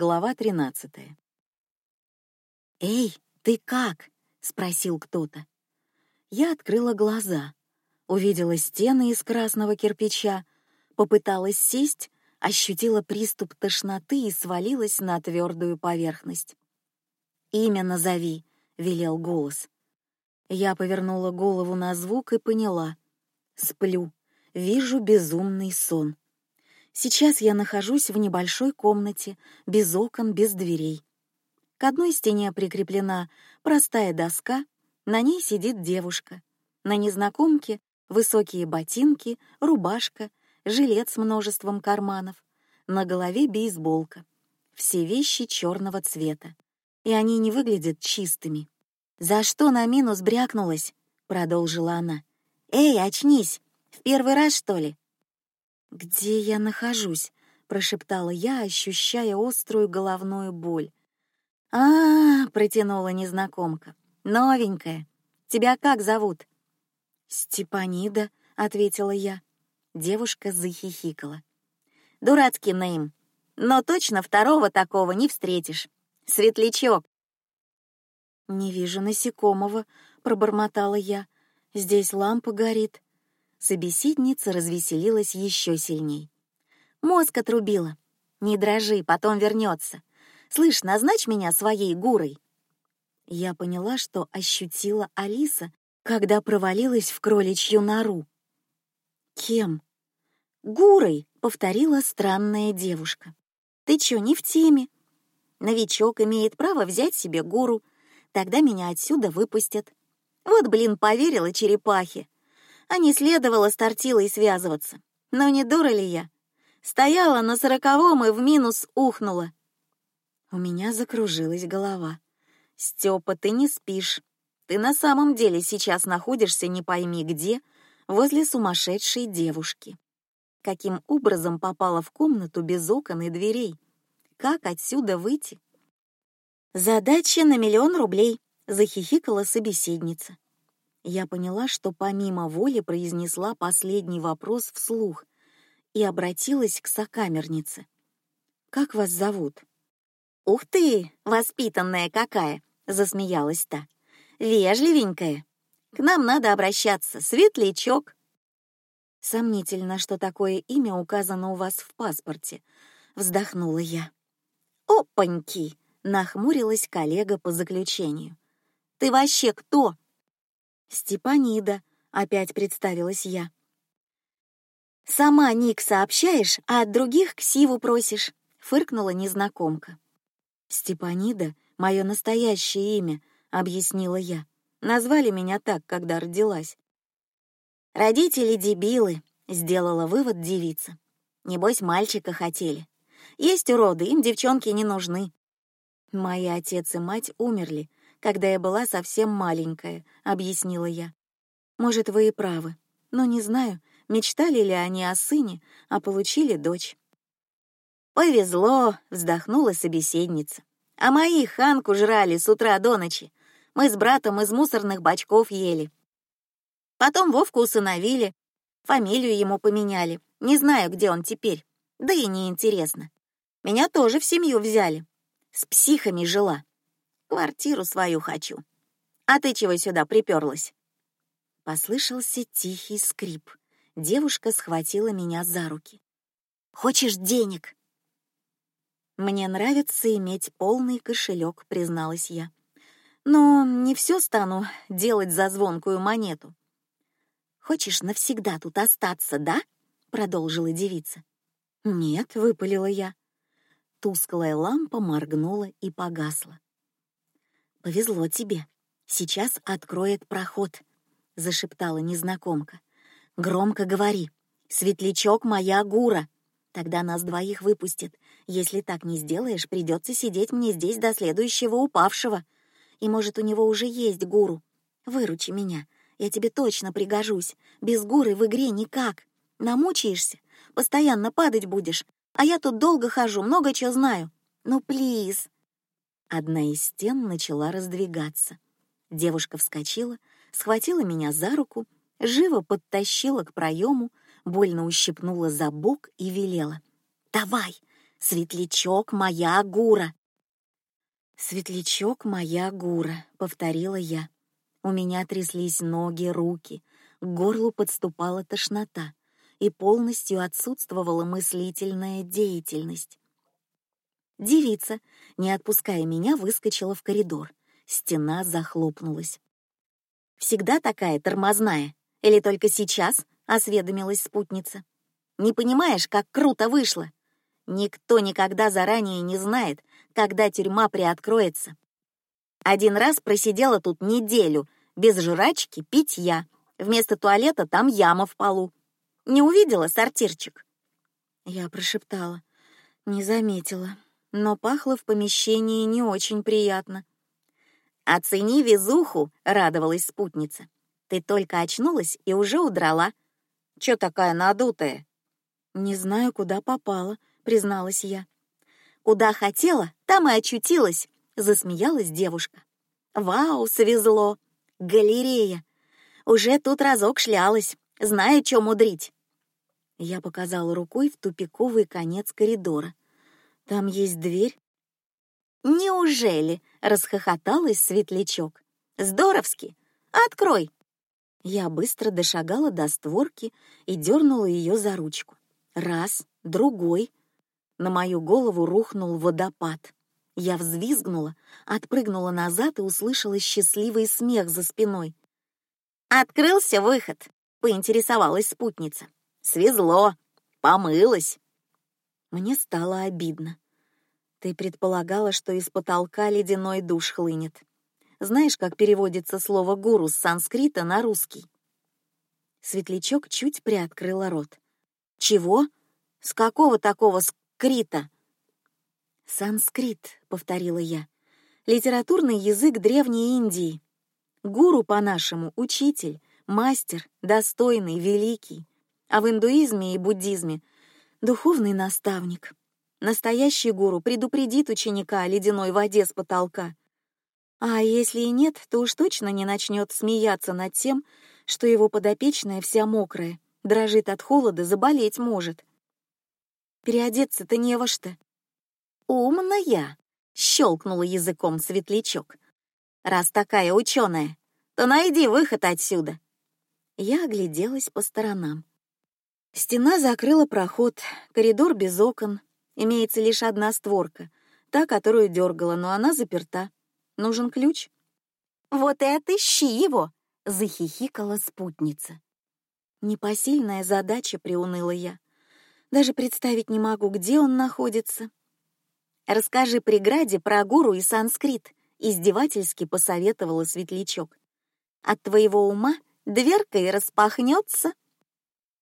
Глава тринадцатая. Эй, ты как? спросил кто-то. Я открыла глаза, увидела стены из красного кирпича, попыталась сесть, ощутила приступ тошноты и свалилась на твердую поверхность. Имя назови, велел голос. Я повернула голову на звук и поняла. Сплю, вижу безумный сон. Сейчас я нахожусь в небольшой комнате, без окон, без дверей. К одной стене прикреплена простая доска, на ней сидит девушка. На незнакомке высокие ботинки, рубашка, жилет с множеством карманов, на голове бейсболка. Все вещи черного цвета, и они не выглядят чистыми. За что на минус брякнулась? продолжила она. Эй, очнись! В первый раз что ли? Где я нахожусь? прошептала я, ощущая острую головную боль. А, -а, -а протянула незнакомка. Новенькая. Тебя как зовут? Степанида, ответила я. Девушка захихикала. Дурацкий нейм, но точно второго такого не встретишь. Светлячок. Не вижу насекомого, пробормотала я. Здесь лампа горит. Собеседница развеселилась еще сильней. Мозг отрубила. Не дрожи, потом вернется. Слышь, назначь меня своей гурой. Я поняла, что ощутила Алиса, когда провалилась в кроличью нору. Кем? Гурой, повторила странная девушка. Ты чё, не в теме? Новичок имеет право взять себе гуру, тогда меня отсюда выпустят. Вот, блин, поверила черепахе а не следовало с тортилой связываться. Но не дура ли я? Стояла на сороковом и в минус ухнула. У меня закружилась голова. Степа, ты не спишь. Ты на самом деле сейчас находишься не пойми где, возле сумасшедшей девушки. Каким образом попала в комнату без окон и дверей? Как отсюда выйти? Задача на миллион рублей, захихикала собеседница. Я поняла, что помимо воли произнесла последний вопрос вслух и обратилась к сокамернице. Как вас зовут? Ух ты, воспитанная какая! засмеялась та. Вежливенькая. К нам надо обращаться, светлячок. Сомнительно, что такое имя указано у вас в паспорте. Вздохнула я. Опаньки! Нахмурилась коллега по заключению. Ты вообще кто? Степанида, опять представилась я. Сама ник сообщаешь, а от других к Сиву просишь, фыркнула незнакомка. Степанида — мое настоящее имя, объяснила я. Назвали меня так, когда родилась. Родители дебилы, сделала вывод девица. Небось мальчика хотели. Есть уроды, им девчонки не нужны. Мои отец и мать умерли, когда я была совсем маленькая, объяснила я. Может, вы и правы, но не знаю, мечтали ли они о сыне, а получили дочь. Повезло, вздохнула собеседница. А мои ханку жрали с утра до ночи. Мы с братом из мусорных бачков ели. Потом Вовку усыновили, фамилию ему поменяли. Не знаю, где он теперь, да и не интересно. Меня тоже в семью взяли. С психами жила. Квартиру свою хочу. А ты чего сюда приперлась? Послышался тихий скрип. Девушка схватила меня за руки. Хочешь денег? Мне нравится иметь полный кошелек, призналась я. Но не все стану делать за звонкую монету. Хочешь навсегда тут остаться, да? Продолжила девица. Нет, выпалила я. Тусклая лампа моргнула и погасла. Повезло тебе. Сейчас откроет проход, зашептала незнакомка. Громко говори. Светлячок моя гура. Тогда нас двоих выпустят. Если так не сделаешь, придется сидеть мне здесь до следующего упавшего. И может у него уже есть гуру. Выручи меня, я тебе точно пригожусь. Без гуры в игре никак. Намучаешься, постоянно падать будешь. А я тут долго хожу, много чего знаю. Ну, плиз. Одна из стен начала раздвигаться. Девушка вскочила, схватила меня за руку, живо подтащила к проему, больно ущипнула за бок и велела: "Давай, Светлячок моя гура. Светлячок моя гура, повторила я. У меня тряслись ноги, руки, к горлу подступала тошнота и полностью отсутствовала мыслительная деятельность. Девица, не отпуская меня, выскочила в коридор. Стена захлопнулась. Всегда такая тормозная, или только сейчас? Осведомилась спутница. Не понимаешь, как круто вышло? Никто никогда заранее не знает, когда тюрьма приоткроется. Один раз просидела тут неделю без жрачки, питья. Вместо туалета там яма в полу. Не увидела сортирчик. Я прошептала, не заметила но пахло в помещении не очень приятно. «Оцени везуху», — радовалась спутница. «Ты только очнулась и уже удрала. Чё такая надутая?» «Не знаю, куда попала», — призналась я. «Куда хотела, там и очутилась», — засмеялась девушка. «Вау, свезло! Галерея! Уже тут разок шлялась, знаю, чё мудрить». Я показала рукой в тупиковый конец коридора. Там есть дверь? Неужели? расхохоталась Светлячок. Здоровски. Открой. Я быстро дошагала до створки и дернула ее за ручку. Раз, другой. На мою голову рухнул водопад. Я взвизгнула, отпрыгнула назад и услышала счастливый смех за спиной. Открылся выход. Поинтересовалась спутница. Свезло. Помылась. Мне стало обидно. Ты предполагала, что из потолка ледяной душ хлынет. Знаешь, как переводится слово гуру с санскрита на русский? Светлячок чуть приоткрыла рот. Чего? С какого такого скрита? Санскрит, повторила я. Литературный язык древней Индии. Гуру по-нашему учитель, мастер, достойный, великий. А в индуизме и буддизме духовный наставник. Настоящий гуру предупредит ученика о ледяной воде с потолка. А если и нет, то уж точно не начнет смеяться над тем, что его подопечная вся мокрая, дрожит от холода, заболеть может. Переодеться-то не во что. Умная, щелкнула языком светлячок. Раз такая ученая, то найди выход отсюда. Я огляделась по сторонам. Стена закрыла проход, коридор без окон, имеется лишь одна створка, та, которую дергала, но она заперта. Нужен ключ. Вот и отыщи его, захихикала спутница. Непосильная задача, приуныла я. Даже представить не могу, где он находится. Расскажи преграде про гуру и санскрит, издевательски посоветовала Светлячок. От твоего ума дверка и распахнется.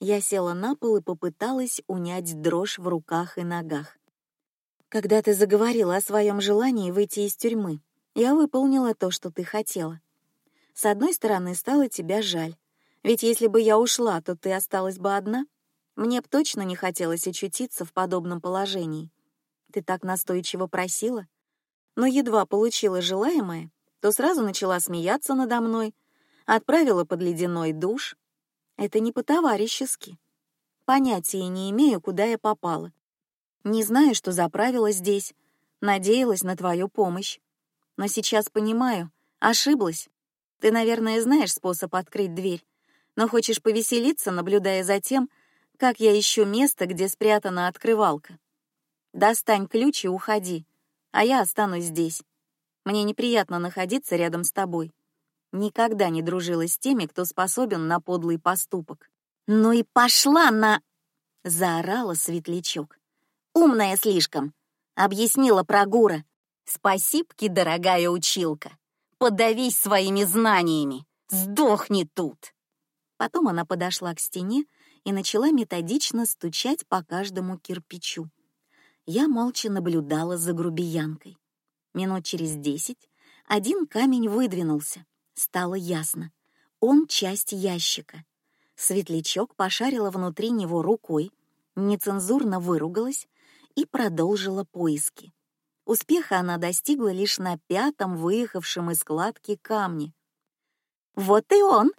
Я села на пол и попыталась унять дрожь в руках и ногах. Когда ты заговорила о своем желании выйти из тюрьмы, я выполнила то, что ты хотела. С одной стороны, стало тебя жаль, ведь если бы я ушла, то ты осталась бы одна. Мне б точно не хотелось очутиться в подобном положении. Ты так настойчиво просила, но едва получила желаемое, то сразу начала смеяться надо мной, отправила под ледяной душ, это не по-товарищески. Понятия не имею, куда я попала. Не знаю, что заправила здесь. Надеялась на твою помощь. Но сейчас понимаю, ошиблась. Ты, наверное, знаешь способ открыть дверь, но хочешь повеселиться, наблюдая за тем, как я ищу место, где спрятана открывалка. Достань ключ и уходи, а я останусь здесь. Мне неприятно находиться рядом с тобой никогда не дружила с теми, кто способен на подлый поступок. Ну и пошла на, заорала Светлячок. Умная слишком, объяснила про Гура. Спасибки, дорогая училка. Подавись своими знаниями, сдохни тут. Потом она подошла к стене и начала методично стучать по каждому кирпичу. Я молча наблюдала за грубиянкой. Минут через десять один камень выдвинулся, Стало ясно. Он часть ящика. Светлячок пошарила внутри него рукой, нецензурно выругалась и продолжила поиски. Успеха она достигла лишь на пятом выехавшем из складки камне. Вот и он!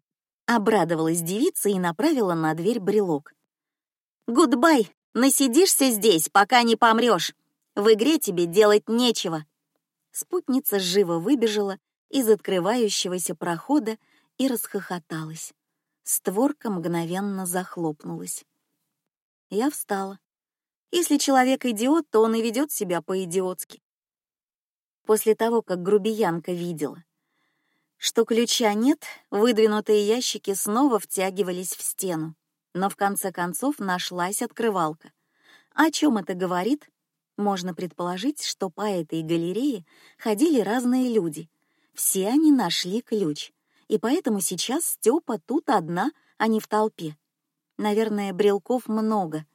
Обрадовалась девица и направила на дверь брелок. Goodbye, Насидишься здесь, пока не помрешь. В игре тебе делать нечего. Спутница живо выбежала из открывающегося прохода и расхохоталась. Створка мгновенно захлопнулась. Я встала. Если человек идиот, то он и ведет себя по-идиотски. После того, как грубиянка видела, что ключа нет, выдвинутые ящики снова втягивались в стену. Но в конце концов нашлась открывалка. О чем это говорит? Можно предположить, что по этой галерее ходили разные люди. Все они нашли ключ, и поэтому сейчас Степа тут одна, а не в толпе. Наверное, брелков много.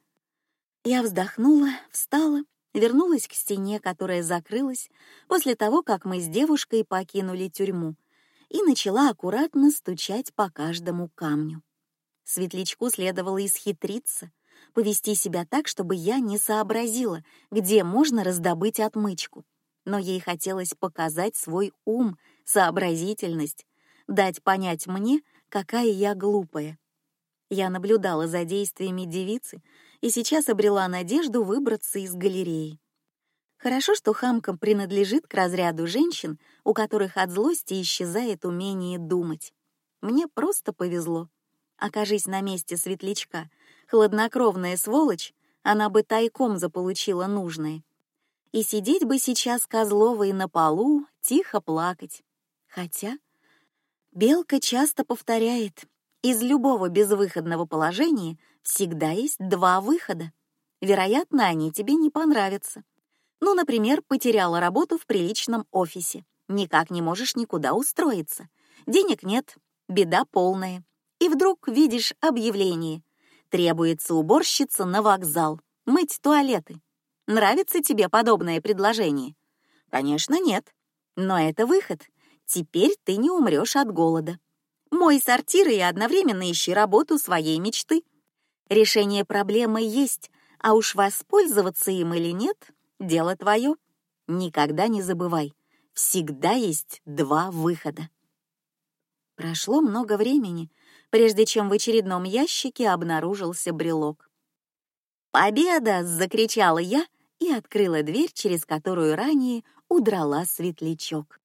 Я вздохнула, встала, вернулась к стене, которая закрылась после того, как мы с девушкой покинули тюрьму, и начала аккуратно стучать по каждому камню. Светлячку следовало исхитриться, повести себя так, чтобы я не сообразила, где можно раздобыть отмычку. Но ей хотелось показать свой ум, сообразительность, дать понять мне, какая я глупая. Я наблюдала за действиями девицы и сейчас обрела надежду выбраться из галереи. Хорошо, что хамкам принадлежит к разряду женщин, у которых от злости исчезает умение думать. Мне просто повезло. Окажись на месте светлячка, хладнокровная сволочь, она бы тайком заполучила нужное. И сидеть бы сейчас Козловой на полу, тихо плакать. Хотя Белка часто повторяет, из любого безвыходного положения всегда есть два выхода. Вероятно, они тебе не понравятся. Ну, например, потеряла работу в приличном офисе, никак не можешь никуда устроиться, денег нет, беда полная. И вдруг видишь объявление: требуется уборщица на вокзал, мыть туалеты. Нравится тебе подобное предложение? Конечно, нет. Но это выход. Теперь ты не умрешь от голода. Мой сортир и одновременно ищи работу своей мечты. Решение проблемы есть, а уж воспользоваться им или нет — дело твое. Никогда не забывай, всегда есть два выхода. Прошло много времени, прежде чем в очередном ящике обнаружился брелок. «Победа!» — закричала я и открыла дверь, через которую ранее удрала светлячок.